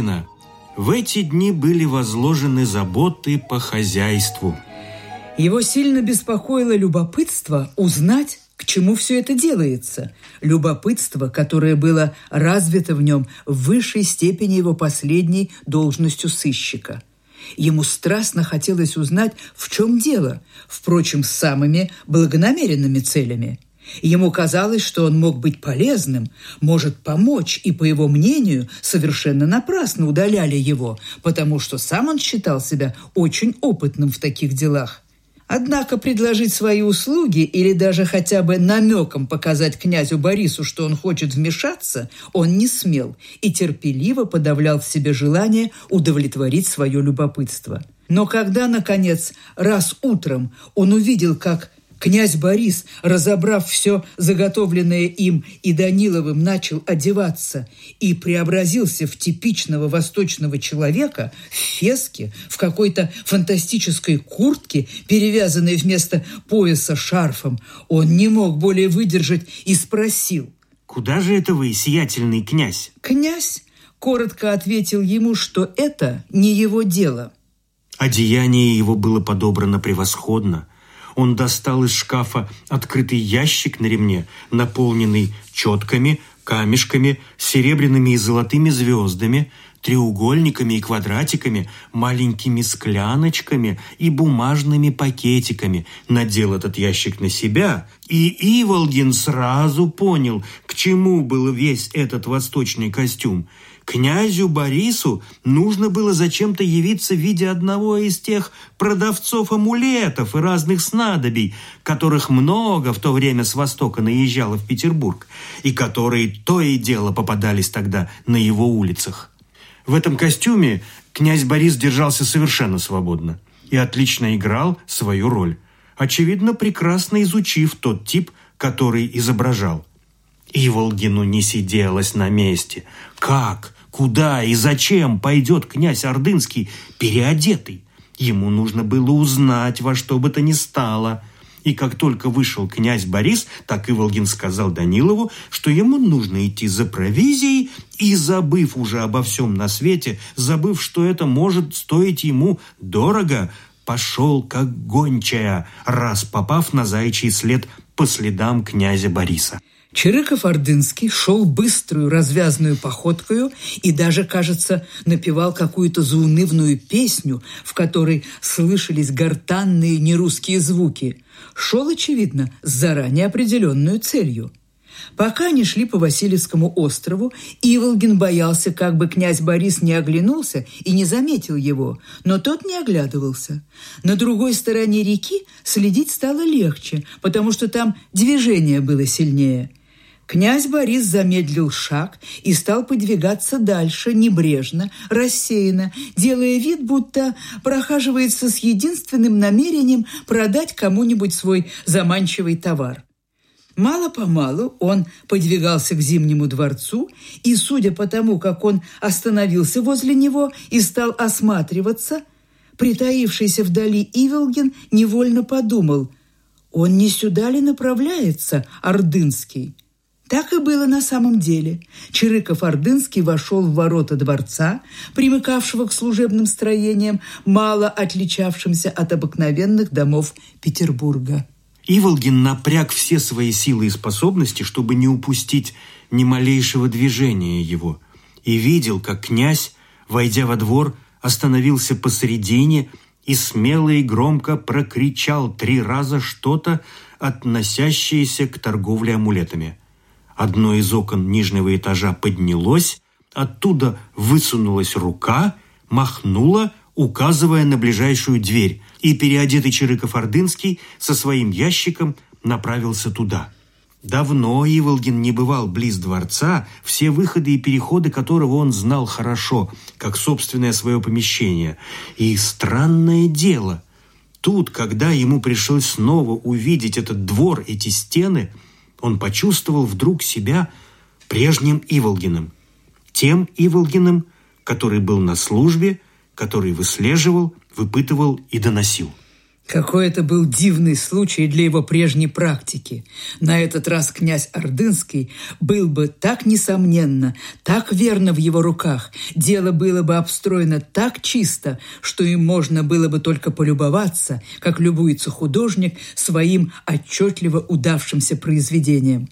На Иволгина в эти дни были возложены заботы по хозяйству. Его сильно беспокоило любопытство узнать, к чему все это делается. Любопытство, которое было развито в нем в высшей степени его последней должностью сыщика. Ему страстно хотелось узнать, в чем дело, впрочем, с самыми благонамеренными целями – Ему казалось, что он мог быть полезным, может помочь, и, по его мнению, совершенно напрасно удаляли его, потому что сам он считал себя очень опытным в таких делах. Однако предложить свои услуги или даже хотя бы намеком показать князю Борису, что он хочет вмешаться, он не смел и терпеливо подавлял в себе желание удовлетворить свое любопытство. Но когда, наконец, раз утром он увидел, как Князь Борис, разобрав все заготовленное им и Даниловым, начал одеваться и преобразился в типичного восточного человека в феске, в какой-то фантастической куртке, перевязанной вместо пояса шарфом. Он не мог более выдержать и спросил. «Куда же это вы, сиятельный князь?» «Князь?» коротко ответил ему, что это не его дело. Одеяние его было подобрано превосходно – он достал из шкафа открытый ящик на ремне, наполненный четками, камешками, серебряными и золотыми звездами, треугольниками и квадратиками, маленькими скляночками и бумажными пакетиками. Надел этот ящик на себя, и Иволгин сразу понял, к чему был весь этот восточный костюм – Князю Борису нужно было зачем-то явиться в виде одного из тех продавцов амулетов и разных снадобий, которых много в то время с Востока наезжало в Петербург, и которые то и дело попадались тогда на его улицах. В этом костюме князь Борис держался совершенно свободно и отлично играл свою роль, очевидно, прекрасно изучив тот тип, который изображал. Иволгину не сиделось на месте. Как? Куда и зачем пойдет князь Ордынский переодетый? Ему нужно было узнать во что бы то ни стало. И как только вышел князь Борис, так Иволгин сказал Данилову, что ему нужно идти за провизией, и, забыв уже обо всем на свете, забыв, что это может стоить ему дорого, пошел как гончая, раз попав на заячий след по следам князя Бориса. Чирыков-Ордынский шел быструю развязную походкою и даже, кажется, напевал какую-то заунывную песню, в которой слышались гортанные нерусские звуки. Шел, очевидно, с заранее определенную целью. Пока они шли по Васильевскому острову, Иволгин боялся, как бы князь Борис не оглянулся и не заметил его, но тот не оглядывался. На другой стороне реки следить стало легче, потому что там движение было сильнее – Князь Борис замедлил шаг и стал подвигаться дальше, небрежно, рассеянно, делая вид, будто прохаживается с единственным намерением продать кому-нибудь свой заманчивый товар. Мало-помалу он подвигался к Зимнему дворцу, и, судя по тому, как он остановился возле него и стал осматриваться, притаившийся вдали Ивелгин невольно подумал, «Он не сюда ли направляется, Ордынский?» Так и было на самом деле. Чирыков-Ордынский вошел в ворота дворца, примыкавшего к служебным строениям, мало отличавшимся от обыкновенных домов Петербурга. Иволгин напряг все свои силы и способности, чтобы не упустить ни малейшего движения его, и видел, как князь, войдя во двор, остановился посредине и смело и громко прокричал три раза что-то, относящееся к торговле амулетами – Одно из окон нижнего этажа поднялось, оттуда высунулась рука, махнула, указывая на ближайшую дверь, и переодетый Чирыков-Ордынский со своим ящиком направился туда. Давно Иволгин не бывал близ дворца, все выходы и переходы которого он знал хорошо, как собственное свое помещение. И странное дело, тут, когда ему пришлось снова увидеть этот двор, эти стены – он почувствовал вдруг себя прежним Иволгиным, тем Иволгиным, который был на службе, который выслеживал, выпытывал и доносил. Какой это был дивный случай для его прежней практики. На этот раз князь Ордынский был бы так несомненно, так верно в его руках, дело было бы обстроено так чисто, что им можно было бы только полюбоваться, как любуется художник своим отчетливо удавшимся произведением.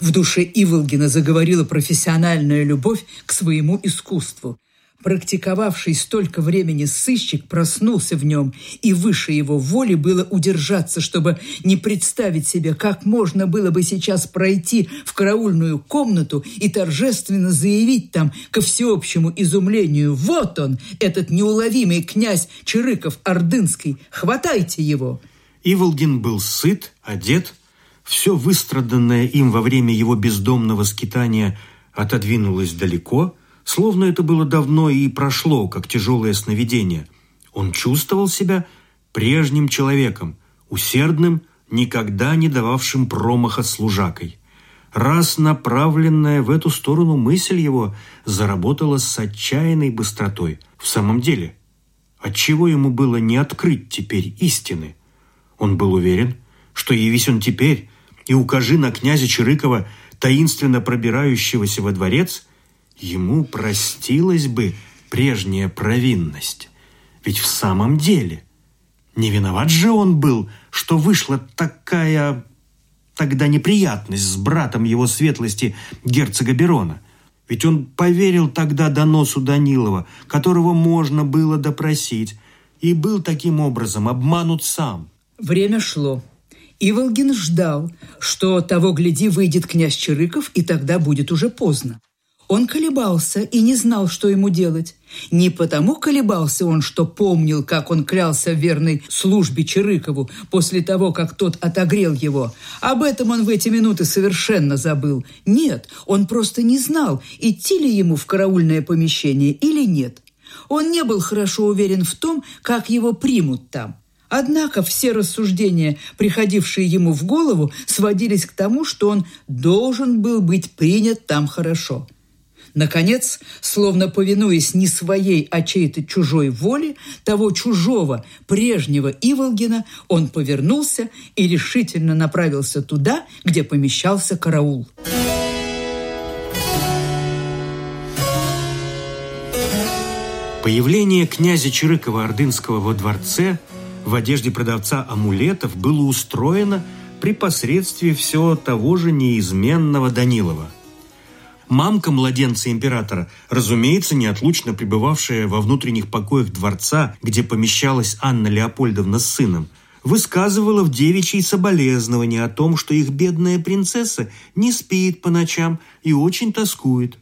В душе Иволгина заговорила профессиональная любовь к своему искусству практиковавший столько времени сыщик проснулся в нем, и выше его воли было удержаться, чтобы не представить себе, как можно было бы сейчас пройти в караульную комнату и торжественно заявить там ко всеобщему изумлению «Вот он, этот неуловимый князь Чирыков-Ордынский, хватайте его!» Иволгин был сыт, одет, все выстраданное им во время его бездомного скитания отодвинулось далеко – Словно это было давно и прошло, как тяжелое сновидение. Он чувствовал себя прежним человеком, усердным, никогда не дававшим промаха служакой. Раз направленная в эту сторону мысль его заработала с отчаянной быстротой. В самом деле, отчего ему было не открыть теперь истины? Он был уверен, что явись он теперь и укажи на князя Чирыкова, таинственно пробирающегося во дворец – ему простилась бы прежняя провинность. Ведь в самом деле не виноват же он был, что вышла такая тогда неприятность с братом его светлости герцога Берона. Ведь он поверил тогда доносу Данилова, которого можно было допросить, и был таким образом обманут сам. Время шло. Иволгин ждал, что того гляди выйдет князь Чирыков, и тогда будет уже поздно. Он колебался и не знал, что ему делать. Не потому колебался он, что помнил, как он клялся в верной службе Чирыкову после того, как тот отогрел его. Об этом он в эти минуты совершенно забыл. Нет, он просто не знал, идти ли ему в караульное помещение или нет. Он не был хорошо уверен в том, как его примут там. Однако все рассуждения, приходившие ему в голову, сводились к тому, что он должен был быть принят там хорошо – Наконец, словно повинуясь не своей, а чьей-то чужой воле, того чужого, прежнего Иволгина, он повернулся и решительно направился туда, где помещался караул. Появление князя Чирыкова-Ордынского во дворце в одежде продавца амулетов было устроено при посредстве всего того же неизменного Данилова – Мамка младенца императора, разумеется, неотлучно пребывавшая во внутренних покоях дворца, где помещалась Анна Леопольдовна с сыном, высказывала в девичьей соболезнования о том, что их бедная принцесса не спит по ночам и очень тоскует.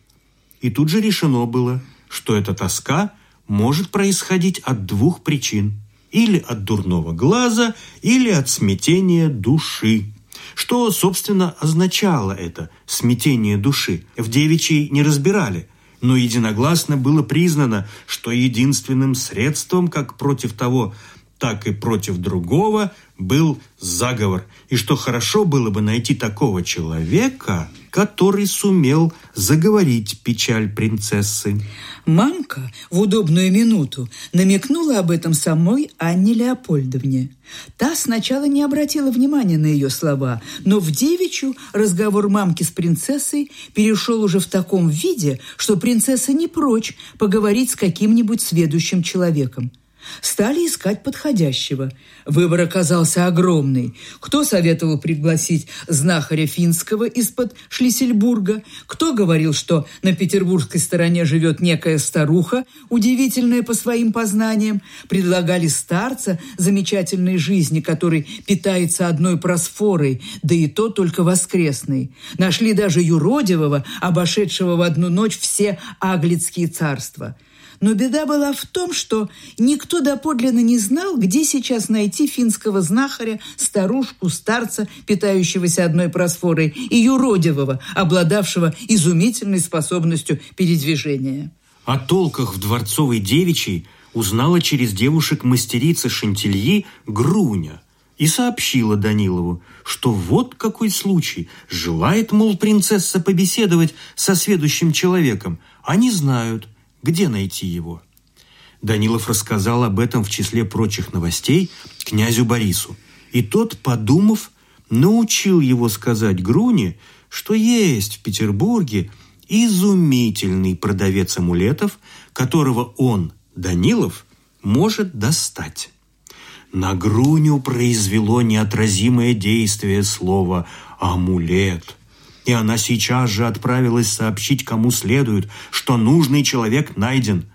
И тут же решено было, что эта тоска может происходить от двух причин – или от дурного глаза, или от смятения души. Что, собственно, означало это смятение души? В девичьей не разбирали, но единогласно было признано, что единственным средством как против того, так и против другого был заговор, и что хорошо было бы найти такого человека, который сумел заговорить печаль принцессы. Мамка в удобную минуту намекнула об этом самой Анне Леопольдовне. Та сначала не обратила внимания на ее слова, но в девичью разговор мамки с принцессой перешел уже в таком виде, что принцесса не прочь поговорить с каким-нибудь сведущим человеком – Стали искать подходящего. Выбор оказался огромный. Кто советовал пригласить знахаря финского из-под Шлиссельбурга, кто говорил, что на петербургской стороне живет некая старуха, удивительная по своим познаниям, предлагали старца замечательной жизни, который питается одной просфорой, да и то только воскресной. Нашли даже юродивого, обошедшего в одну ночь все аглицкие царства – но беда была в том, что никто доподлинно не знал, где сейчас найти финского знахаря, старушку, старца, питающегося одной просфорой, и юродивого, обладавшего изумительной способностью передвижения. О толках в дворцовой девичьей узнала через девушек мастерица Шантильи Груня и сообщила Данилову, что вот какой случай. Желает, мол, принцесса побеседовать со следующим человеком. Они знают, где найти его? Данилов рассказал об этом в числе прочих новостей князю Борису. И тот, подумав, научил его сказать Груне, что есть в Петербурге изумительный продавец амулетов, которого он, Данилов, может достать. На Груню произвело неотразимое действие слово «амулет», и она сейчас же отправилась сообщить кому следует, что нужный человек найден.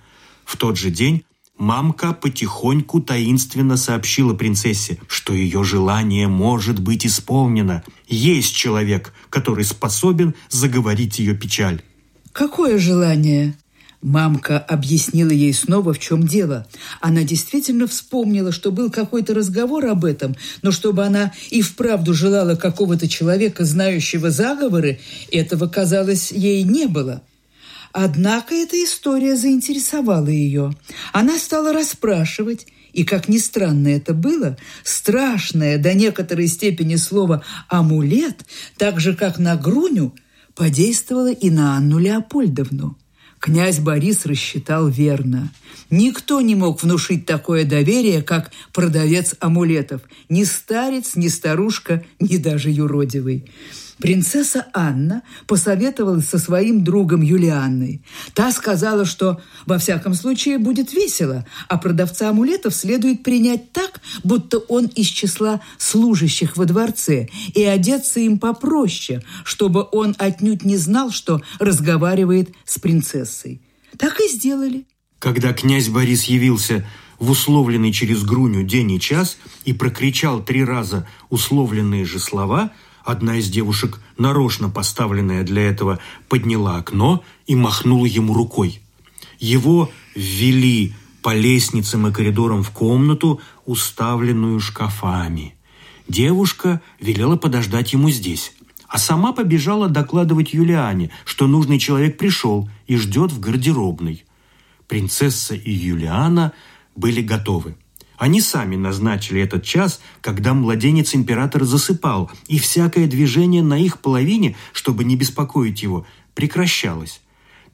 В тот же день мамка потихоньку таинственно сообщила принцессе, что ее желание может быть исполнено. Есть человек, который способен заговорить ее печаль. Какое желание? Мамка объяснила ей снова, в чем дело. Она действительно вспомнила, что был какой-то разговор об этом, но чтобы она и вправду желала какого-то человека, знающего заговоры, этого, казалось, ей не было. Однако эта история заинтересовала ее. Она стала расспрашивать, и, как ни странно это было, страшное до некоторой степени слово «амулет», так же, как на Груню, подействовало и на Анну Леопольдовну. Князь Борис рассчитал верно. Никто не мог внушить такое доверие, как продавец амулетов. Ни старец, ни старушка, ни даже юродивый. Принцесса Анна посоветовалась со своим другом Юлианной. Та сказала, что во всяком случае будет весело, а продавца амулетов следует принять так, будто он из числа служащих во дворце, и одеться им попроще, чтобы он отнюдь не знал, что разговаривает с принцессой. Так и сделали. Когда князь Борис явился в условленный через Груню день и час и прокричал три раза условленные же слова – Одна из девушек, нарочно поставленная для этого, подняла окно и махнула ему рукой. Его ввели по лестницам и коридорам в комнату, уставленную шкафами. Девушка велела подождать ему здесь, а сама побежала докладывать Юлиане, что нужный человек пришел и ждет в гардеробной. Принцесса и Юлиана были готовы. Они сами назначили этот час, когда младенец императора засыпал, и всякое движение на их половине, чтобы не беспокоить его, прекращалось.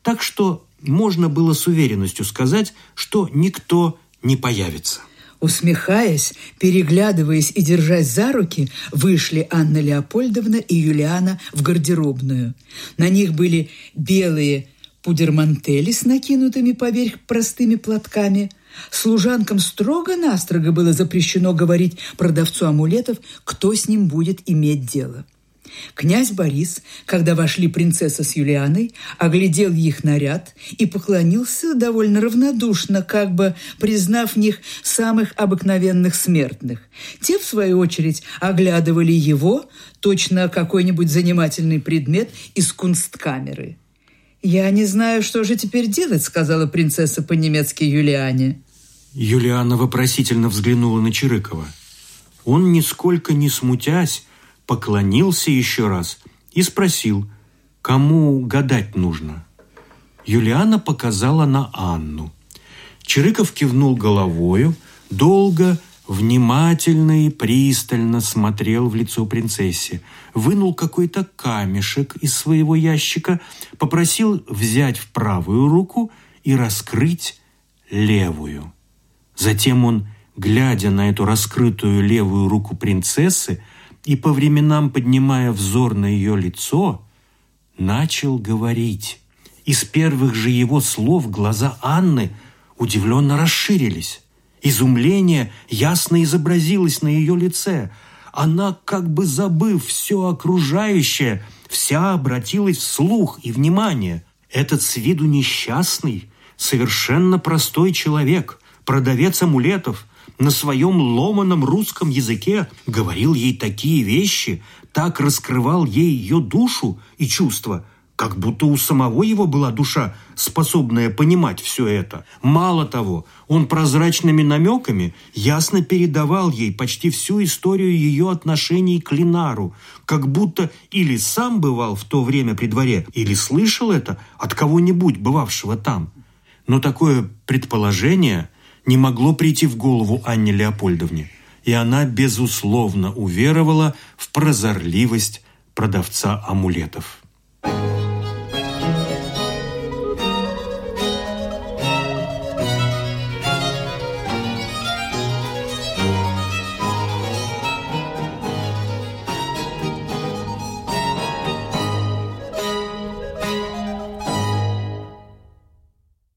Так что можно было с уверенностью сказать, что никто не появится. Усмехаясь, переглядываясь и держась за руки, вышли Анна Леопольдовна и Юлиана в гардеробную. На них были белые пудермантели с накинутыми поверх простыми платками – Служанкам строго-настрого было запрещено говорить продавцу амулетов, кто с ним будет иметь дело. Князь Борис, когда вошли принцесса с Юлианой, оглядел их наряд и поклонился довольно равнодушно, как бы признав в них самых обыкновенных смертных. Те, в свою очередь, оглядывали его, точно какой-нибудь занимательный предмет из кунсткамеры. «Я не знаю, что же теперь делать», — сказала принцесса по-немецки Юлиане. Юлиана вопросительно взглянула на Чирыкова. Он, нисколько не смутясь, поклонился еще раз и спросил, кому гадать нужно. Юлиана показала на Анну. Чирыков кивнул головою, долго, внимательно и пристально смотрел в лицо принцессе, вынул какой-то камешек из своего ящика, попросил взять в правую руку и раскрыть левую. Затем он, глядя на эту раскрытую левую руку принцессы и по временам поднимая взор на ее лицо, начал говорить. Из первых же его слов глаза Анны удивленно расширились. Изумление ясно изобразилось на ее лице. Она, как бы забыв все окружающее, вся обратилась вслух и внимание. Этот с виду несчастный, совершенно простой человек – продавец амулетов, на своем ломаном русском языке говорил ей такие вещи, так раскрывал ей ее душу и чувства, как будто у самого его была душа, способная понимать все это. Мало того, он прозрачными намеками ясно передавал ей почти всю историю ее отношений к Линару, как будто или сам бывал в то время при дворе, или слышал это от кого-нибудь, бывавшего там. Но такое предположение – не могло прийти в голову Анне Леопольдовне, и она, безусловно, уверовала в прозорливость продавца амулетов.